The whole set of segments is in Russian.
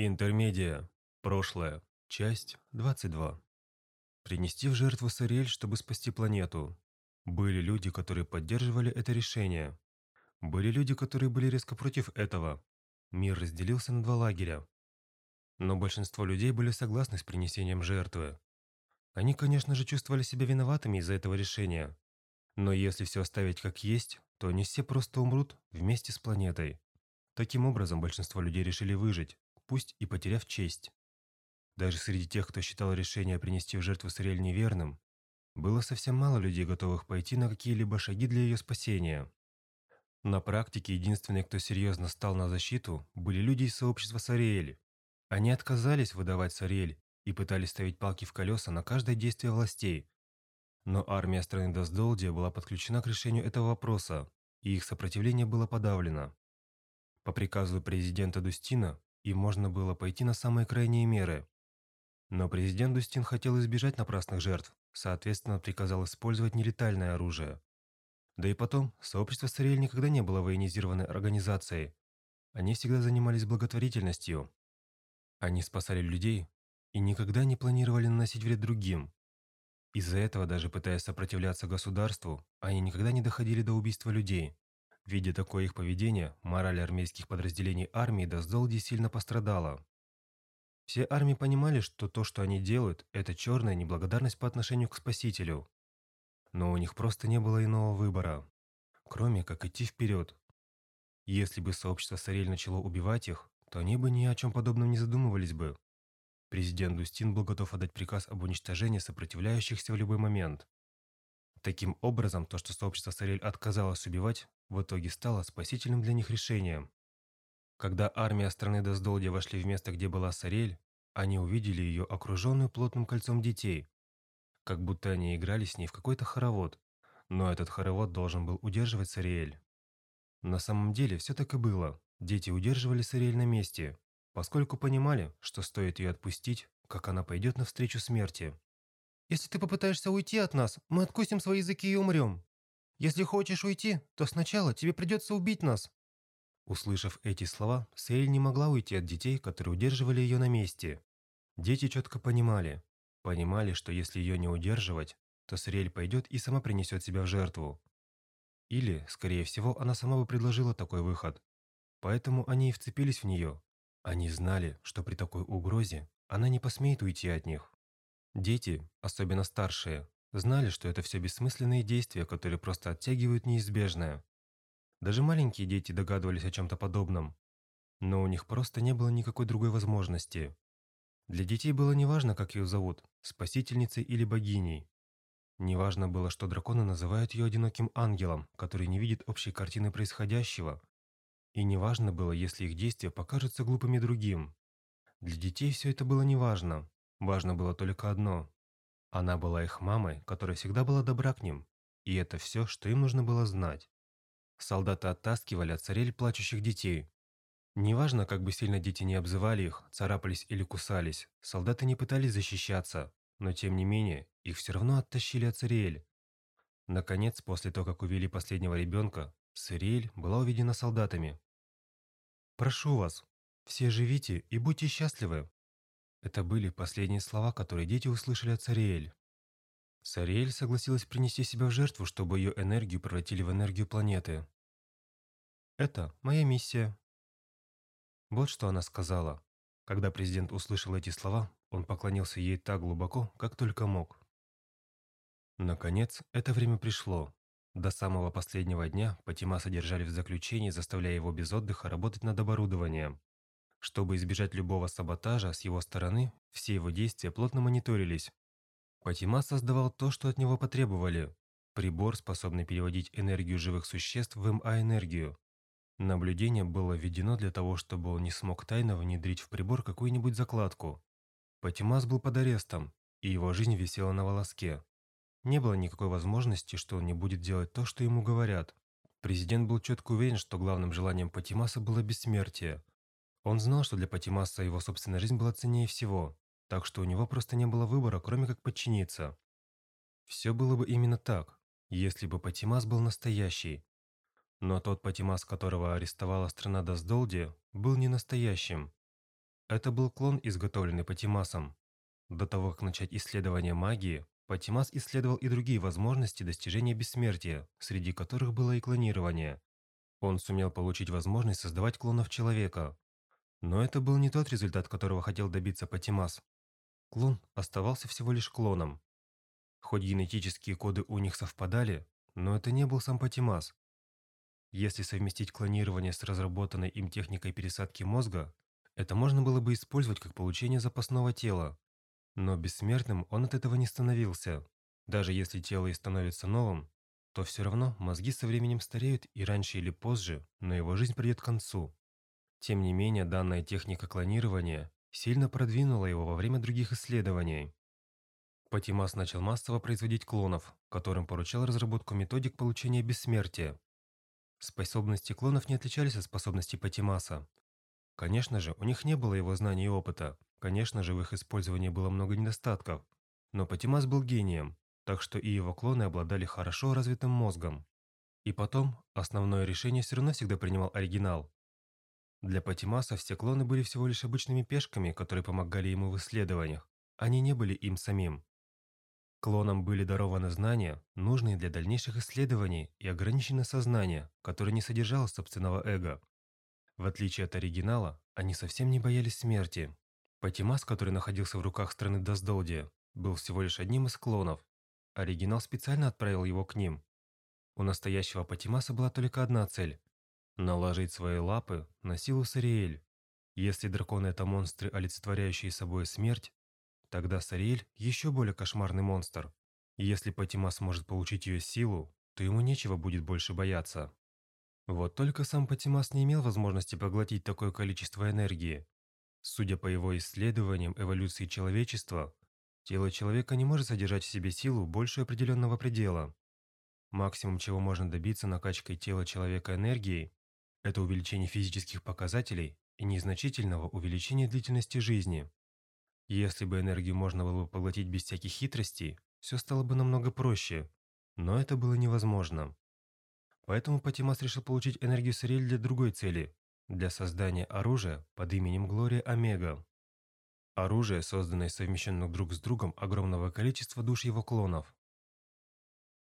Интермедия. Прошлое. Часть 22. Принести в жертву Сариэль, чтобы спасти планету. Были люди, которые поддерживали это решение. Были люди, которые были резко против этого. Мир разделился на два лагеря. Но большинство людей были согласны с принесением жертвы. Они, конечно же, чувствовали себя виноватыми из-за этого решения. Но если все оставить как есть, то они все просто умрут вместе с планетой. Таким образом, большинство людей решили выжить, пусть и потеряв честь. Даже среди тех, кто считал решение принести в жертву Сариэль неверным, было совсем мало людей, готовых пойти на какие-либо шаги для ее спасения. На практике единственные, кто серьезно стал на защиту, были люди из сообщества Сариэль. Они отказались выдавать Сариэль и пытались ставить палки в колеса на каждое действие властей. Но армия страны Доздолдия была подключена к решению этого вопроса, и их сопротивление было подавлено. По приказу президента Дустина и можно было пойти на самые крайние меры. Но президент Дустин хотел избежать напрасных жертв, соответственно, приказал использовать нелетальное оружие. Да и потом, сообщество Сариэль никогда не было военизированной организацией. Они всегда занимались благотворительностью. Они спасали людей и никогда не планировали наносить вред другим. Из-за этого, даже пытаясь сопротивляться государству, они никогда не доходили до убийства людей. Видя такое их поведение, мораль армейских подразделений армии Доздолди сильно пострадала. Все армии понимали, что то, что они делают, это черная неблагодарность по отношению к Спасителю. Но у них просто не было иного выбора, кроме как идти вперед. Если бы сообщество Сарель начало убивать их, то они бы ни о чем подобном не задумывались бы. Президент Дустин был готов отдать приказ об уничтожении сопротивляющихся в любой момент. Таким образом, то, что сообщество Сарель отказалось убивать, в итоге стало спасительным для них решением. Когда армия страны Доздолдия вошли в место, где была Сарель, они увидели ее окруженную плотным кольцом детей, как будто они играли с ней в какой-то хоровод, но этот хоровод должен был удерживать Сариэль. На самом деле все так и было. Дети удерживали Сариэль на месте, поскольку понимали, что стоит ее отпустить, как она пойдет навстречу смерти. «Если ты попытаешься уйти от нас, мы откусим свои языки и умрем», если хочешь уйти, то сначала тебе придется убить нас». Услышав эти слова, Сейль не могла уйти от детей, которые удерживали ее на месте. Дети четко понимали. Понимали, что если ее не удерживать, то Сриэль пойдет и сама принесет себя в жертву. Или, скорее всего, она сама бы предложила такой выход. Поэтому они и вцепились в нее. Они знали, что при такой угрозе она не посмеет уйти от них. Дети, особенно старшие, Знали, что это все бессмысленные действия, которые просто оттягивают неизбежное. Даже маленькие дети догадывались о чем-то подобном. Но у них просто не было никакой другой возможности. Для детей было неважно, как ее зовут, спасительницей или богиней. Неважно было, что драконы называют ее одиноким ангелом, который не видит общей картины происходящего. И неважно было, если их действия покажутся глупыми другим. Для детей все это было неважно. Важно было только одно она была их мамой, которая всегда была добра к ним, и это все, что им нужно было знать. Солдаты оттаскивали от царель плачущих детей. Неважно, как бы сильно дети не обзывали их, царапались или кусались, солдаты не пытались защищаться, но тем не менее, их все равно оттащили от Цариэль. Наконец, после того, как увели последнего ребенка, Цариэль была уведена солдатами. «Прошу вас, все живите и будьте счастливы», это были последние слова, которые дети услышали от Цариэль. Цариэль согласилась принести себя в жертву, чтобы ее энергию превратили в энергию планеты. «Это моя миссия». Вот что она сказала. Когда президент услышал эти слова, он поклонился ей так глубоко, как только мог. Наконец, это время пришло. До самого последнего дня Патима содержали в заключении, заставляя его без отдыха работать над оборудованием. Чтобы избежать любого саботажа с его стороны, все его действия плотно мониторились. Патима создавал то, что от него потребовали. Прибор, способный переводить энергию живых существ в МА-энергию. Наблюдение было введено для того, чтобы он не смог тайно внедрить в прибор какую-нибудь закладку. Патимас был под арестом, и его жизнь висела на волоске. Не было никакой возможности, что он не будет делать то, что ему говорят. Президент был четко уверен, что главным желанием Патимаса было бессмертие, он знал, что для Патимаса его собственная жизнь была ценнее всего, так что у него просто не было выбора, кроме как подчиниться. Все было бы именно так, если бы Патимас был настоящий. Но тот Патимас, которого арестовала страна Доздолди, был не настоящим. Это был клон, изготовленный Патимасом. До того, как начать исследование магии, Патимас исследовал и другие возможности достижения бессмертия, среди которых было и клонирование. Он сумел получить возможность создавать клонов человека. Но это был не тот результат, которого хотел добиться Патимас. Клон оставался всего лишь клоном. Хоть генетические коды у них совпадали, но это не был сам Патимас. Если совместить клонирование с разработанной им техникой пересадки мозга, это можно было бы использовать как получение запасного тела. Но бессмертным он от этого не становился. Даже если тело и становится новым, то все равно мозги со временем стареют и раньше или позже, но его жизнь придет к концу. Тем не менее, данная техника клонирования сильно продвинула его во время других исследований. Патимас начал массово производить клонов, которым поручал разработку методик получения бессмертия. Способности клонов не отличались от способностей Патимаса. Конечно же, у них не было его знаний и опыта. Конечно же, в их использовании было много недостатков. Но Патимас был гением, так что и его клоны обладали хорошо развитым мозгом. И потом, основное решение все равно всегда принимал оригинал. Для Патимаса все клоны были всего лишь обычными пешками, которые помогали ему в исследованиях. Они не были им самим. Клонам были дарованы знания, нужные для дальнейших исследований, и ограниченное сознание, которое не содержало собственного эго. В отличие от оригинала, они совсем не боялись смерти. Патимас, который находился в руках страны Доздолдия, был всего лишь одним из клонов. Оригинал специально отправил его к ним. У настоящего Патимаса была только одна цель – наложить свои лапы на силу Сариэль. Если драконы – это монстры, олицетворяющие собой смерть, Тогда Сариэль еще более кошмарный монстр. Если Патима сможет получить ее силу, то ему нечего будет больше бояться. Вот только сам Патимас не имел возможности поглотить такое количество энергии. Судя по его исследованиям эволюции человечества, тело человека не может содержать в себе силу больше определенного предела. Максимум, чего можно добиться накачкой тела человека энергией, это увеличение физических показателей и незначительного увеличения длительности жизни. Если бы энергию можно было бы поглотить без всяких хитростей, все стало бы намного проще. Но это было невозможно. Поэтому Патимас решил получить энергию Сариэль для другой цели – для создания оружия под именем Глория Омега. Оружие, созданное совмещенным друг с другом огромного количества душ его клонов.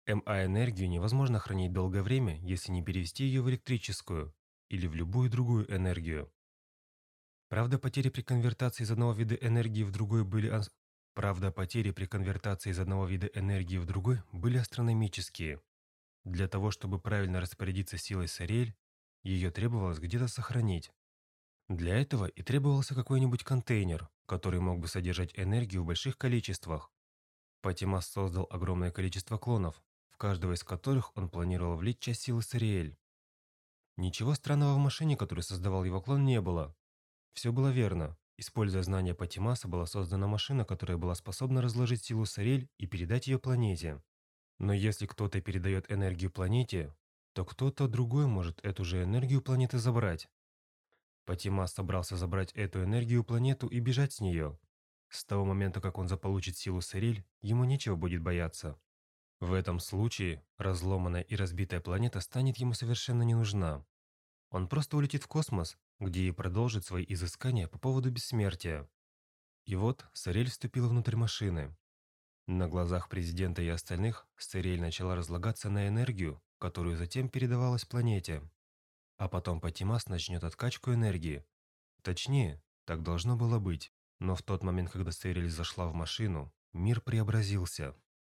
МА-энергию невозможно хранить долгое время, если не перевести ее в электрическую или в любую другую энергию. Правда, потери при конвертации из одного вида энергии в другой были. Правда, потери при конвертации из одного вида энергии в другой были астрономические. Для того, чтобы правильно распорядиться силой Сариэль, ее требовалось где-то сохранить. Для этого и требовался какой-нибудь контейнер, который мог бы содержать энергию в больших количествах. Патимас создал огромное количество клонов, в каждого из которых он планировал влить часть силы Сариэль. Ничего странного в машине, которую создавал его клон, не было. Все было верно. Используя знания Патимаса, была создана машина, которая была способна разложить силу Сарель и передать ее планете. Но если кто-то передает энергию планете, то кто-то другой может эту же энергию планеты забрать. Патимас собрался забрать эту энергию планету и бежать с нее. С того момента, как он заполучит силу Сариль, ему нечего будет бояться. В этом случае разломанная и разбитая планета станет ему совершенно не нужна. Он просто улетит в космос где и продолжит свои изыскания по поводу бессмертия. И вот Сарель вступила внутрь машины. На глазах президента и остальных Сарель начала разлагаться на энергию, которую затем передавалась планете. А потом Патимас начнет откачку энергии. Точнее, так должно было быть. Но в тот момент, когда Сарель зашла в машину, мир преобразился.